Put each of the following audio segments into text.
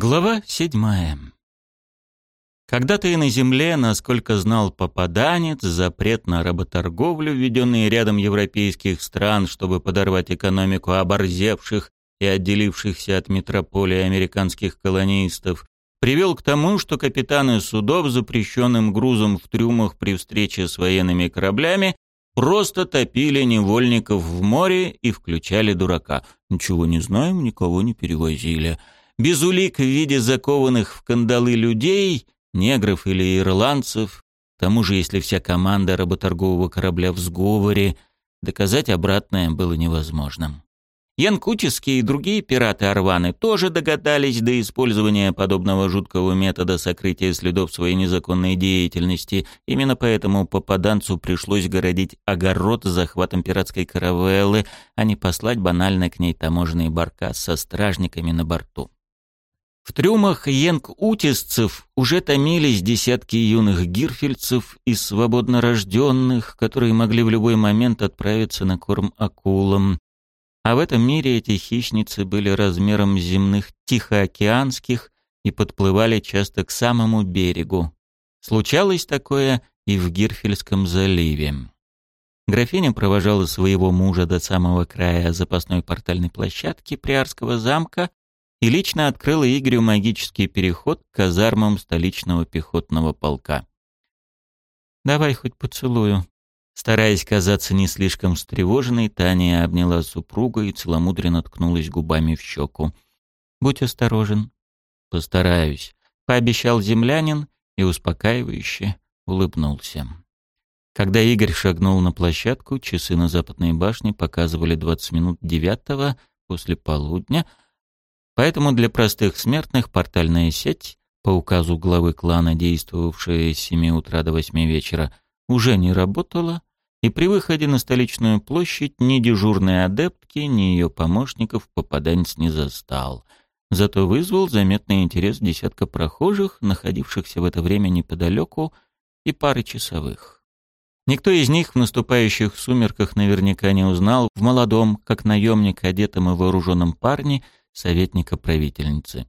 Глава седьмая. Когда-то и на земле, насколько знал попаданец, запрет на работорговлю, введенный рядом европейских стран, чтобы подорвать экономику оборзевших и отделившихся от метрополии американских колонистов, привел к тому, что капитаны судов запрещенным грузом в трюмах при встрече с военными кораблями просто топили невольников в море и включали дурака. «Ничего не знаем, никого не перевозили» без улик в виде закованных в кандалы людей, негров или ирландцев. К тому же, если вся команда работоргового корабля в сговоре, доказать обратное было невозможным. Янкутиские и другие пираты-арваны тоже догадались до использования подобного жуткого метода сокрытия следов своей незаконной деятельности. Именно поэтому попаданцу пришлось городить огород захватом пиратской каравеллы, а не послать банально к ней таможенный баркас со стражниками на борту. В трюмах янг-утисцев уже томились десятки юных гирфельцев и свободно рожденных, которые могли в любой момент отправиться на корм акулам. А в этом мире эти хищницы были размером земных тихоокеанских и подплывали часто к самому берегу. Случалось такое и в Гирфельском заливе. Графиня провожала своего мужа до самого края запасной портальной площадки Приарского замка, и лично открыла Игорю магический переход к казармам столичного пехотного полка. «Давай хоть поцелую». Стараясь казаться не слишком встревоженной, Таня обняла супруга и целомудренно ткнулась губами в щеку. «Будь осторожен». «Постараюсь», — пообещал землянин и успокаивающе улыбнулся. Когда Игорь шагнул на площадку, часы на западной башне показывали 20 минут девятого после полудня — Поэтому для простых смертных портальная сеть, по указу главы клана, действовавшая с 7 утра до 8 вечера, уже не работала, и при выходе на столичную площадь ни дежурные адептки, ни ее помощников попаданец не застал. Зато вызвал заметный интерес десятка прохожих, находившихся в это время неподалеку, и пары часовых. Никто из них в наступающих сумерках наверняка не узнал в молодом, как наемник, одетом и вооруженном парне — советника правительницы.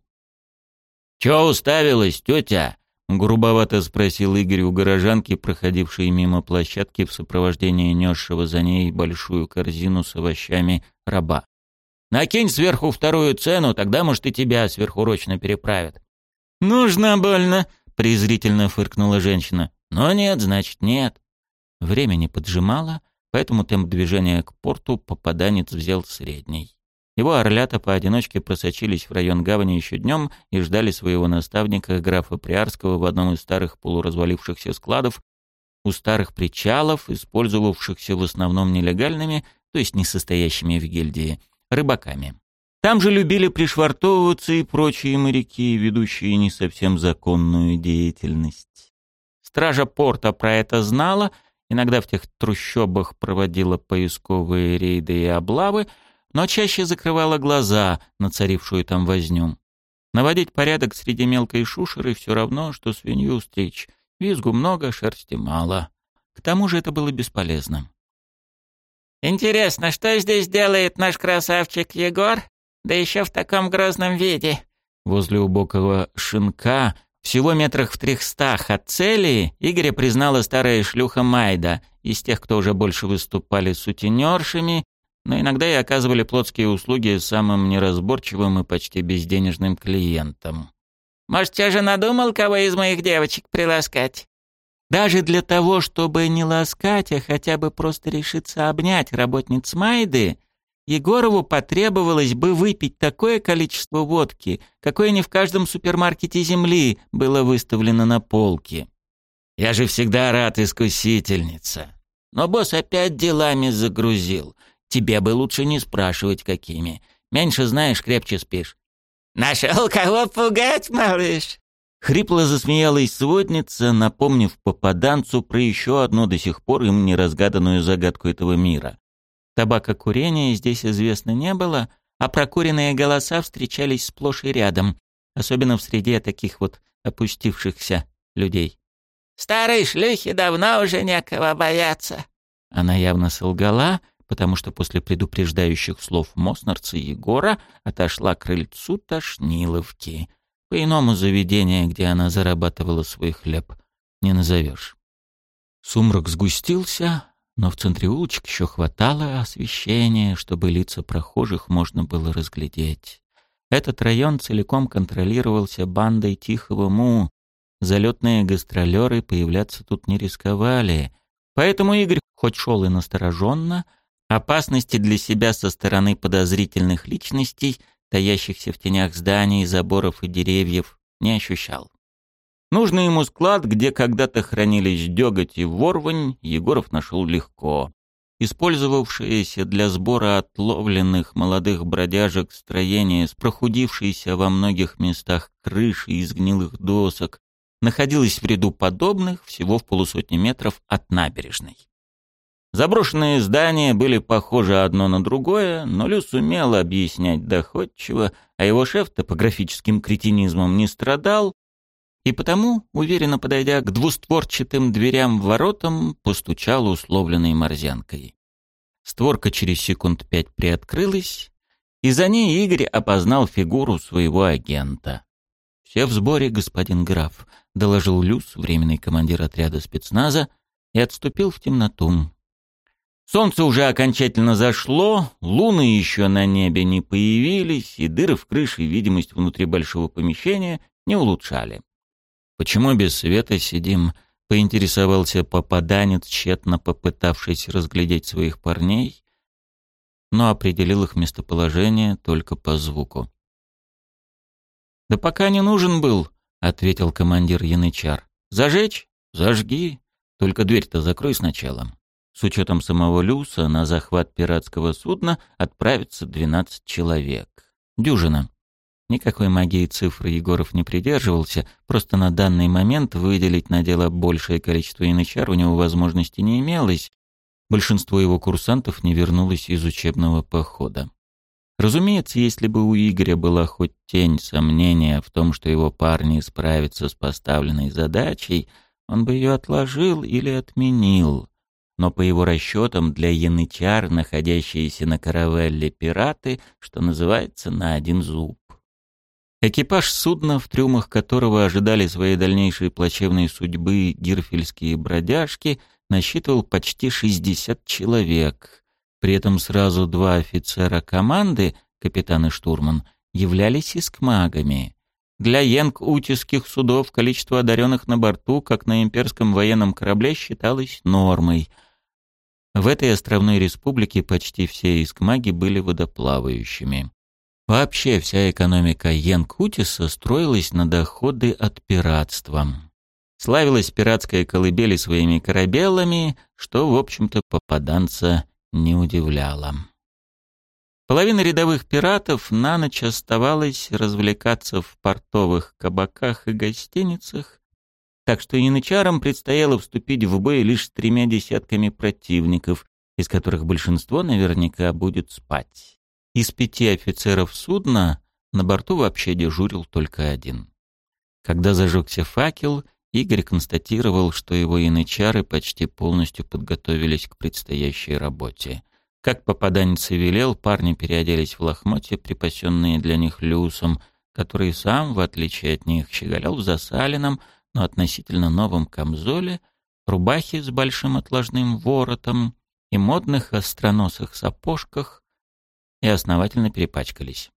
«Чё уставилась, тётя?» — грубовато спросил Игорь у горожанки, проходившей мимо площадки в сопровождении несшего за ней большую корзину с овощами раба. «Накинь сверху вторую цену, тогда, может, и тебя сверхурочно переправят». «Нужно больно», — презрительно фыркнула женщина. «Но нет, значит, нет». Время не поджимало, поэтому темп движения к порту попаданец взял средний. Его орлята поодиночке просочились в район гавани еще днем и ждали своего наставника, графа Приарского, в одном из старых полуразвалившихся складов, у старых причалов, использовавшихся в основном нелегальными, то есть не состоящими в гильдии, рыбаками. Там же любили пришвартовываться и прочие моряки, ведущие не совсем законную деятельность. Стража порта про это знала, иногда в тех трущобах проводила поисковые рейды и облавы, но чаще закрывала глаза на царившую там возню. Наводить порядок среди мелкой шушеры все равно, что свинью стричь. Визгу много, шерсти мало. К тому же это было бесполезно. «Интересно, что здесь делает наш красавчик Егор? Да еще в таком грозном виде!» Возле убокого шинка, всего метрах в трехстах от цели, Игоря признала старая шлюха Майда, из тех, кто уже больше выступали сутенершами но иногда и оказывали плотские услуги самым неразборчивым и почти безденежным клиентам. «Может, я же надумал кого из моих девочек приласкать?» Даже для того, чтобы не ласкать, а хотя бы просто решиться обнять работниц Майды, Егорову потребовалось бы выпить такое количество водки, какое не в каждом супермаркете Земли было выставлено на полке. «Я же всегда рад, искусительница!» Но босс опять делами загрузил. Тебе бы лучше не спрашивать, какими. Меньше знаешь, крепче спишь». «Нашел кого пугать, малыш?» Хрипло засмеялась сводница, напомнив попаданцу про еще одну до сих пор им неразгаданную загадку этого мира. Табакокурения здесь известно не было, а прокуренные голоса встречались сплошь и рядом, особенно в среде таких вот опустившихся людей. «Старой шлюхи давно уже некого бояться». Она явно солгала, потому что после предупреждающих слов Моснарца Егора отошла к крыльцу Тошниловки. По-иному заведение, где она зарабатывала свой хлеб, не назовешь. Сумрак сгустился, но в центре улочек еще хватало освещения, чтобы лица прохожих можно было разглядеть. Этот район целиком контролировался бандой Тихого Му. Залетные гастролеры появляться тут не рисковали. Поэтому Игорь, хоть шел и настороженно, опасности для себя со стороны подозрительных личностей, таящихся в тенях зданий, заборов и деревьев, не ощущал. Нужный ему склад, где когда-то хранились деготь и ворвань, Егоров нашел легко. Использовавшееся для сбора отловленных молодых бродяжек строение с прохудившейся во многих местах крышей из гнилых досок находилось в ряду подобных всего в полусотни метров от набережной. Заброшенные здания были похожи одно на другое, но Люс умел объяснять доходчиво, а его шеф топографическим кретинизмом не страдал, и потому, уверенно подойдя к двустворчатым дверям-воротам, постучал условленной морзянкой. Створка через секунд пять приоткрылась, и за ней Игорь опознал фигуру своего агента. «Все в сборе, господин граф», — доложил Люс, временный командир отряда спецназа, и отступил в темноту. Солнце уже окончательно зашло, луны еще на небе не появились, и дыры в крыше видимость внутри большого помещения не улучшали. «Почему без света сидим?» — поинтересовался попаданец, тщетно попытавшись разглядеть своих парней, но определил их местоположение только по звуку. «Да пока не нужен был», — ответил командир Янычар. «Зажечь? Зажги. Только дверь-то закрой сначала». С учетом самого Люса на захват пиратского судна отправится 12 человек. Дюжина. Никакой магии цифры Егоров не придерживался, просто на данный момент выделить на дело большее количество янычар у него возможности не имелось. Большинство его курсантов не вернулось из учебного похода. Разумеется, если бы у Игоря была хоть тень сомнения в том, что его парни справятся с поставленной задачей, он бы ее отложил или отменил. Но по его расчетам для янычар, находящиеся на каравелле пираты, что называется, на один зуб. Экипаж судна, в трюмах которого ожидали своей дальнейшей плачевной судьбы гирфельские бродяжки, насчитывал почти 60 человек. При этом сразу два офицера команды, капитан и штурман, являлись искмагами. Для янг-утиских судов количество одаренных на борту, как на имперском военном корабле, считалось нормой. В этой островной республике почти все искмаги были водоплавающими. Вообще вся экономика Янкутиса строилась на доходы от пиратства. Славилась пиратская колыбели своими корабелами, что, в общем-то, попаданца не удивляло. Половина рядовых пиратов на ночь оставалась развлекаться в портовых кабаках и гостиницах, так что янычарам предстояло вступить в бой лишь с тремя десятками противников, из которых большинство наверняка будет спать. Из пяти офицеров судна на борту вообще дежурил только один. Когда зажегся факел, Игорь констатировал, что его янычары почти полностью подготовились к предстоящей работе. Как попаданец и велел, парни переоделись в лохмотья, припасенные для них люсом, который сам, в отличие от них, щеголял в засаленном, но относительно новом камзоле, рубахе с большим отложным воротом и модных остроносых сапожках, и основательно перепачкались.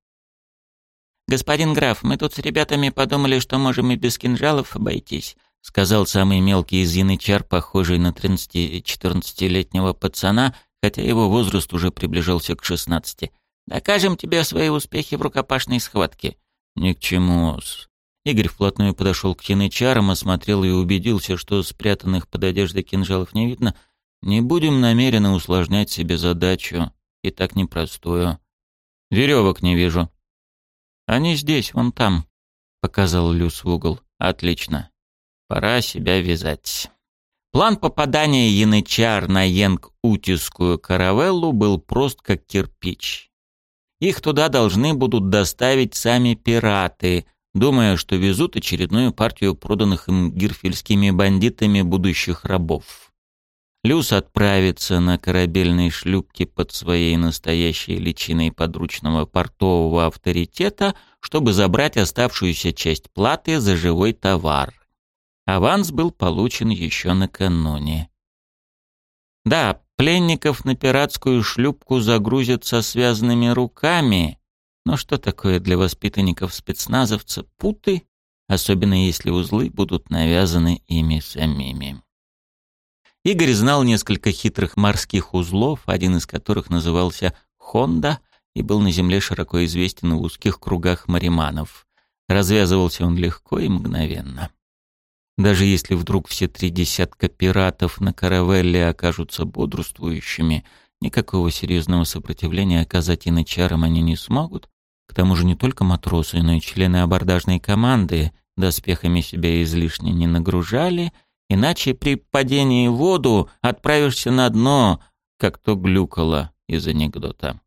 «Господин граф, мы тут с ребятами подумали, что можем и без кинжалов обойтись», сказал самый мелкий из янычар, похожий на 13-14-летнего пацана, хотя его возраст уже приближался к 16. «Докажем тебе свои успехи в рукопашной схватке». «Ни к чему-с». Игорь вплотную подошел к янычарам, осмотрел и убедился, что спрятанных под одеждой кинжалов не видно. «Не будем намеренно усложнять себе задачу и так непростую. Веревок не вижу. Они здесь, вон там, показал Люс в угол. Отлично. Пора себя вязать. План попадания янычар на Йенг-Утискую каравеллу был прост как кирпич. Их туда должны будут доставить сами пираты, думая, что везут очередную партию проданных им гирфельскими бандитами будущих рабов. Люс отправится на корабельной шлюпке под своей настоящей личиной подручного портового авторитета, чтобы забрать оставшуюся часть платы за живой товар. Аванс был получен еще накануне. Да, пленников на пиратскую шлюпку загрузят со связанными руками, но что такое для воспитанников спецназовца путы, особенно если узлы будут навязаны ими самими? Игорь знал несколько хитрых морских узлов, один из которых назывался «Хонда» и был на земле широко известен в узких кругах мариманов. Развязывался он легко и мгновенно. Даже если вдруг все три десятка пиратов на каравелле окажутся бодрствующими, никакого серьезного сопротивления оказать иначарам они не смогут. К тому же не только матросы, но и члены абордажной команды доспехами себя излишне не нагружали, иначе при падении в воду отправишься на дно, как то глюкало из анекдота.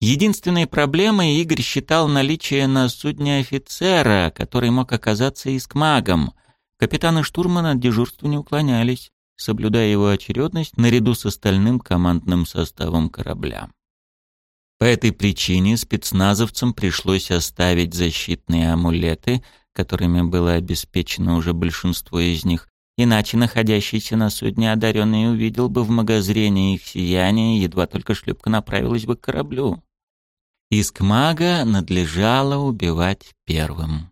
Единственной проблемой Игорь считал наличие на судне офицера, который мог оказаться искмагом. Капитаны штурмана от дежурства не уклонялись, соблюдая его очередность наряду с остальным командным составом корабля. По этой причине спецназовцам пришлось оставить защитные амулеты, которыми было обеспечено уже большинство из них, иначе находящийся на судне одаренный увидел бы в магозрении их сияние, едва только шлюпка направилась бы к кораблю. Иск мага надлежало убивать первым.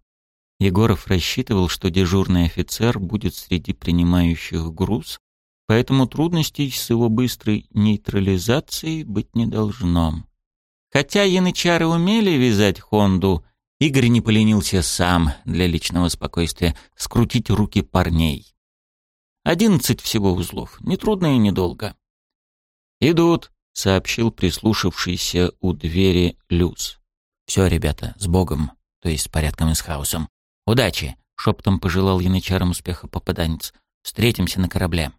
Егоров рассчитывал, что дежурный офицер будет среди принимающих груз, поэтому трудностей с его быстрой нейтрализацией быть не должно. Хотя янычары умели вязать Хонду, Игорь не поленился сам для личного спокойствия скрутить руки парней. Одиннадцать всего узлов, нетрудно и недолго. «Идут», — сообщил прислушавшийся у двери Люс. «Все, ребята, с Богом, то есть с порядком и с хаосом. Удачи!» — шептом пожелал янычарам успеха попаданец. «Встретимся на корабле».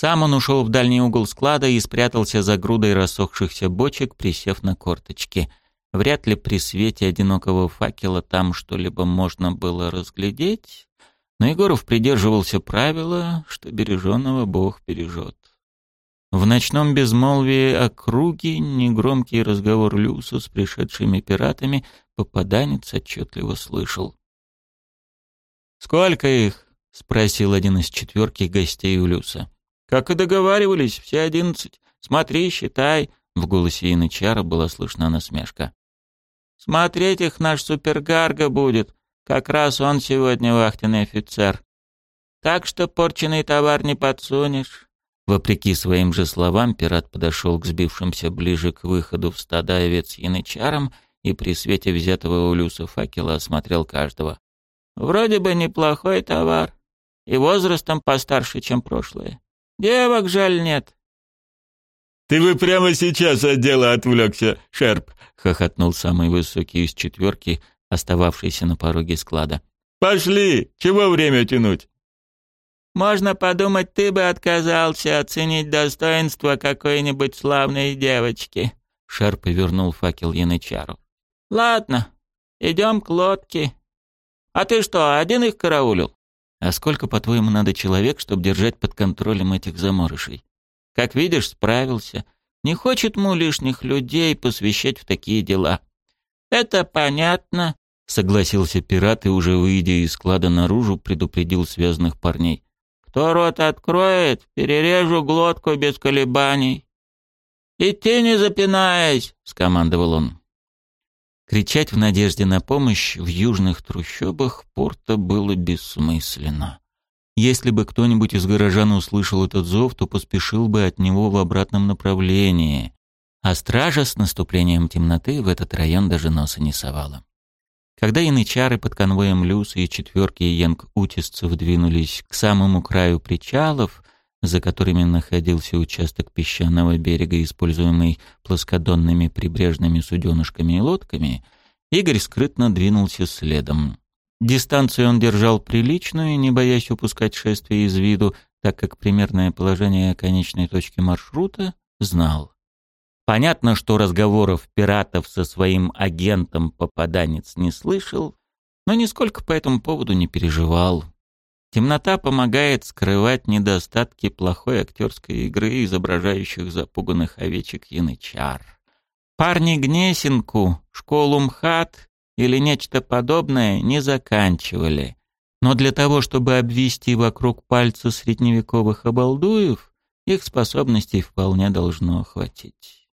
Сам он ушел в дальний угол склада и спрятался за грудой рассохшихся бочек, присев на корточки. Вряд ли при свете одинокого факела там что-либо можно было разглядеть, но Егоров придерживался правила, что береженного Бог бережет. В ночном безмолвии округи негромкий разговор Люса с пришедшими пиратами попаданец отчетливо слышал. «Сколько их?» — спросил один из четверки гостей у Люса. «Как и договаривались, все одиннадцать. Смотри, считай». В голосе Янычара была слышна насмешка. «Смотреть их наш супергарго будет. Как раз он сегодня вахтенный офицер. Так что порченный товар не подсунешь». Вопреки своим же словам, пират подошел к сбившимся ближе к выходу в стада овец янычарам и при свете взятого у Люса факела осмотрел каждого. Вроде бы неплохой товар. И возрастом постарше, чем прошлое. Девок жаль нет. «Ты бы прямо сейчас от дела отвлекся, Шерп!» — хохотнул самый высокий из четверки, остававшийся на пороге склада. «Пошли! Чего время тянуть?» «Можно подумать, ты бы отказался оценить достоинство какой-нибудь славной девочки», — Шерп повернул факел Янычару. «Ладно, идем к лодке. А ты что, один их караулил? А сколько, по-твоему, надо человек, чтобы держать под контролем этих заморышей? Как видишь, справился. Не хочет му лишних людей посвящать в такие дела. Это понятно, согласился пират и, уже выйдя из склада наружу, предупредил связанных парней. Кто рот откроет, перережу глотку без колебаний. «Идти не запинаясь!» — скомандовал он. Кричать в надежде на помощь в южных трущобах порта было бессмысленно. Если бы кто-нибудь из горожан услышал этот зов, то поспешил бы от него в обратном направлении, а стража с наступлением темноты в этот район даже носа не совала. Когда янычары под конвоем Люса и четверки янг-утисцев двинулись к самому краю причалов, за которыми находился участок песчаного берега, используемый плоскодонными прибрежными суденышками и лодками, Игорь скрытно двинулся следом. Дистанцию он держал приличную, не боясь упускать шествие из виду, так как примерное положение конечной точки маршрута знал. Понятно, что разговоров пиратов со своим агентом попаданец не слышал, но нисколько по этому поводу не переживал. Темнота помогает скрывать недостатки плохой актерской игры, изображающих запуганных овечек янычар. Парни Гнесинку, школу МХАТ или нечто подобное не заканчивали. Но для того, чтобы обвести вокруг пальца средневековых обалдуев, их способностей вполне должно хватить.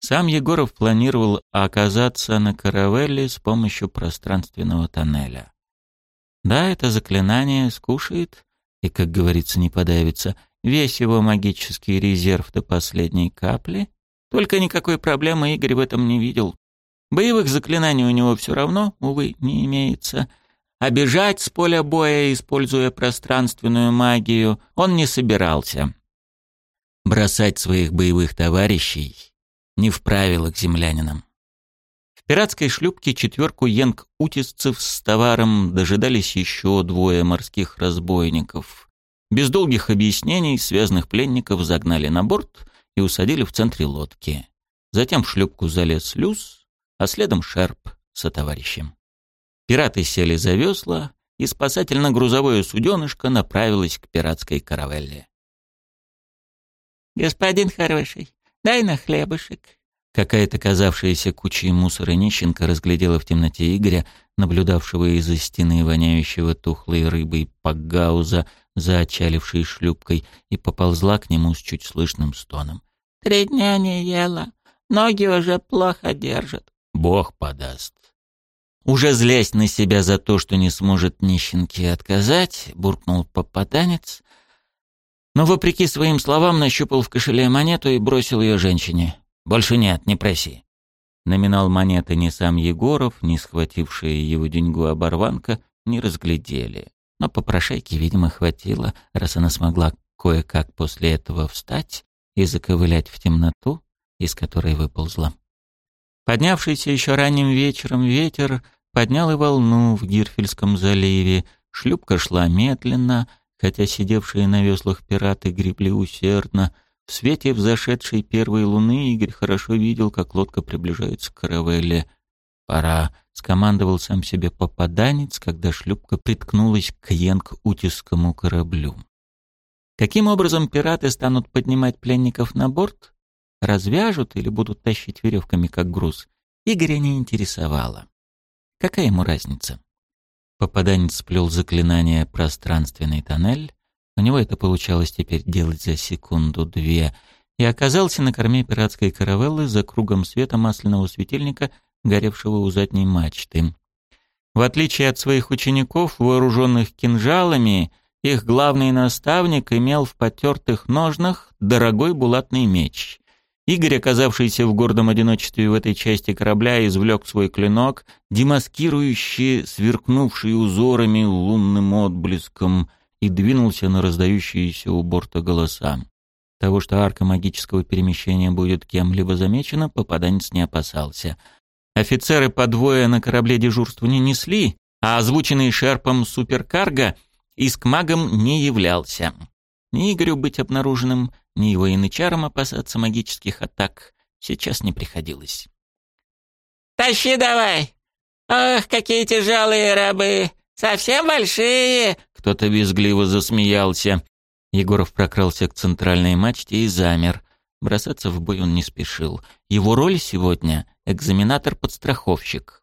Сам Егоров планировал оказаться на каравелле с помощью пространственного тоннеля. Да, это заклинание скушает и, как говорится, не подавится весь его магический резерв до последней капли, только никакой проблемы Игорь в этом не видел. Боевых заклинаний у него все равно, увы, не имеется. Бежать с поля боя, используя пространственную магию, он не собирался. Бросать своих боевых товарищей не в правилах землянинам. Пиратской шлюпке четверку янг-утисцев с товаром дожидались еще двое морских разбойников. Без долгих объяснений связанных пленников загнали на борт и усадили в центре лодки. Затем в шлюпку залез Люс, а следом Шерп со товарищем. Пираты сели за весла, и спасательно-грузовое суденышко направилось к пиратской каравелле. «Господин хороший, дай на хлебушек». Какая-то казавшаяся кучей мусора нищенка разглядела в темноте Игоря, наблюдавшего из-за стены воняющего тухлой рыбой пагауза за отчалившей шлюпкой, и поползла к нему с чуть слышным стоном. «Три дня не ела. Ноги уже плохо держат». «Бог подаст». Уже злясь на себя за то, что не сможет нищенке отказать, буркнул попаданец, но, вопреки своим словам, нащупал в кошеле монету и бросил ее женщине. «Больше нет, не проси». Номинал монеты ни сам Егоров, ни схватившая его деньгу оборванка не разглядели. Но попрошайки, видимо, хватило, раз она смогла кое-как после этого встать и заковылять в темноту, из которой выползла. Поднявшийся еще ранним вечером ветер поднял и волну в Гирфельском заливе. Шлюпка шла медленно, хотя сидевшие на веслах пираты гребли усердно. В свете взошедшей первой луны Игорь хорошо видел, как лодка приближается к каравелле. «Пора», — скомандовал сам себе попаданец, когда шлюпка приткнулась к Йенг-Утисскому кораблю. Каким образом пираты станут поднимать пленников на борт? Развяжут или будут тащить веревками как груз? Игоря не интересовало. Какая ему разница? Попаданец сплел заклинание «Пространственный тоннель». У него это получалось теперь делать за секунду-две. И оказался на корме пиратской каравеллы за кругом света масляного светильника, горевшего у задней мачты. В отличие от своих учеников, вооруженных кинжалами, их главный наставник имел в потертых ножнах дорогой булатный меч. Игорь, оказавшийся в гордом одиночестве в этой части корабля, извлек свой клинок, демаскирующий сверкнувший узорами лунным отблеском, и двинулся на раздающиеся у борта голоса. Того, что арка магического перемещения будет кем-либо замечена, попаданец не опасался. Офицеры по двое на корабле дежурства не несли, а озвученный шерпом суперкарго иск магом не являлся. Ни Игорю быть обнаруженным, ни его янычарам опасаться магических атак сейчас не приходилось. «Тащи давай! Ох, какие тяжелые рабы! Совсем большие!» Кто-то визгливо засмеялся. Егоров прокрался к центральной мачте и замер. Бросаться в бой он не спешил. Его роль сегодня — экзаменатор-подстраховщик.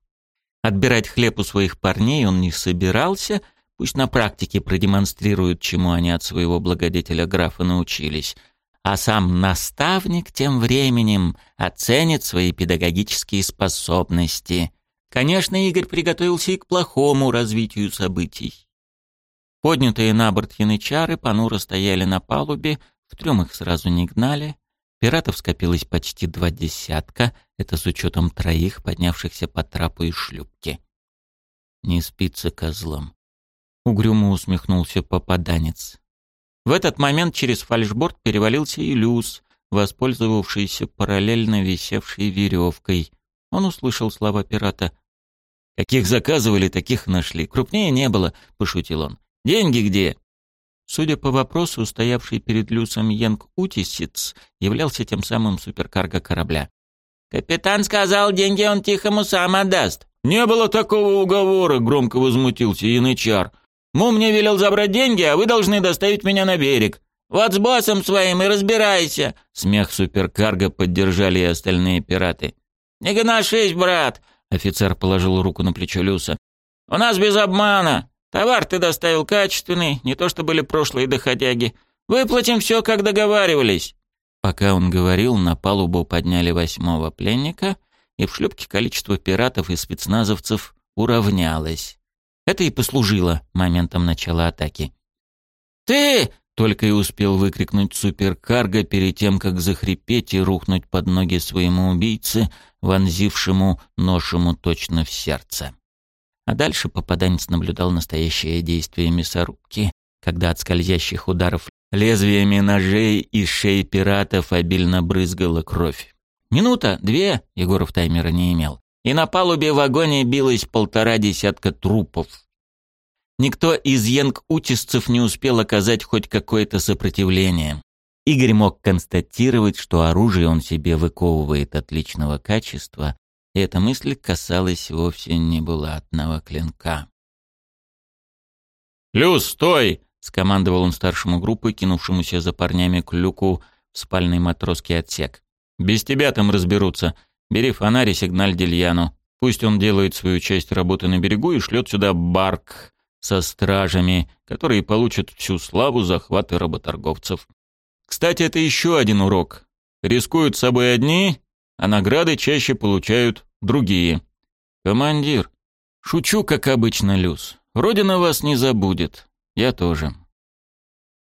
Отбирать хлеб у своих парней он не собирался — Пусть на практике продемонстрируют, чему они от своего благодетеля графа научились. А сам наставник тем временем оценит свои педагогические способности. Конечно, Игорь приготовился и к плохому развитию событий. Поднятые на борт янычары понуро стояли на палубе, в трюм их сразу не гнали. Пиратов скопилось почти два десятка, это с учетом троих, поднявшихся по трапу из шлюпки. Не спится козлом. Угрюмо усмехнулся попаданец. В этот момент через фальшборд перевалился и Люс, воспользовавшийся параллельно висевшей веревкой. Он услышал слова пирата. «Каких заказывали, таких нашли. Крупнее не было», — пошутил он. «Деньги где?» Судя по вопросу, стоявший перед Люсом Йенг Утисиц являлся тем самым суперкарго корабля. «Капитан сказал, деньги он тихому сам отдаст». «Не было такого уговора», — громко возмутился Янычар. Му мне велел забрать деньги, а вы должны доставить меня на берег. Вот с боссом своим и разбирайся. Смех суперкарго поддержали и остальные пираты. Не гоношись, брат. Офицер положил руку на плечо Люса. «У нас без обмана. Товар ты доставил качественный, не то что были прошлые доходяги. Выплатим все, как договаривались». Пока он говорил, на палубу подняли восьмого пленника, и в шлюпке количество пиратов и спецназовцев уравнялось. Это и послужило моментом начала атаки. «Ты!» — только и успел выкрикнуть суперкарго перед тем, как захрипеть и рухнуть под ноги своему убийце, вонзившему нож ему точно в сердце. А дальше попаданец наблюдал настоящее действие мясорубки, когда от скользящих ударов лезвиями ножей и шеи пиратов обильно брызгала кровь. Минута, две, Егоров таймера не имел, и на палубе вагоне билось полтора десятка трупов. Никто из янг-утисцев не успел оказать хоть какое-то сопротивление. Игорь мог констатировать, что оружие он себе выковывает отличного качества, эта мысль касалась вовсе не булатного клинка. «Люс, стой!» — скомандовал он старшему группы, кинувшемуся за парнями к люку в спальный матросский отсек. «Без тебя там разберутся. Бери фонарь и сигналь Дельяну. Пусть он делает свою часть работы на берегу и шлет сюда барк со стражами, которые получат всю славу захвата работорговцев. Кстати, это еще один урок. Рискуют собой одни, а награды чаще получают другие. Командир, шучу, как обычно, Люс. Родина вас не забудет. Я тоже.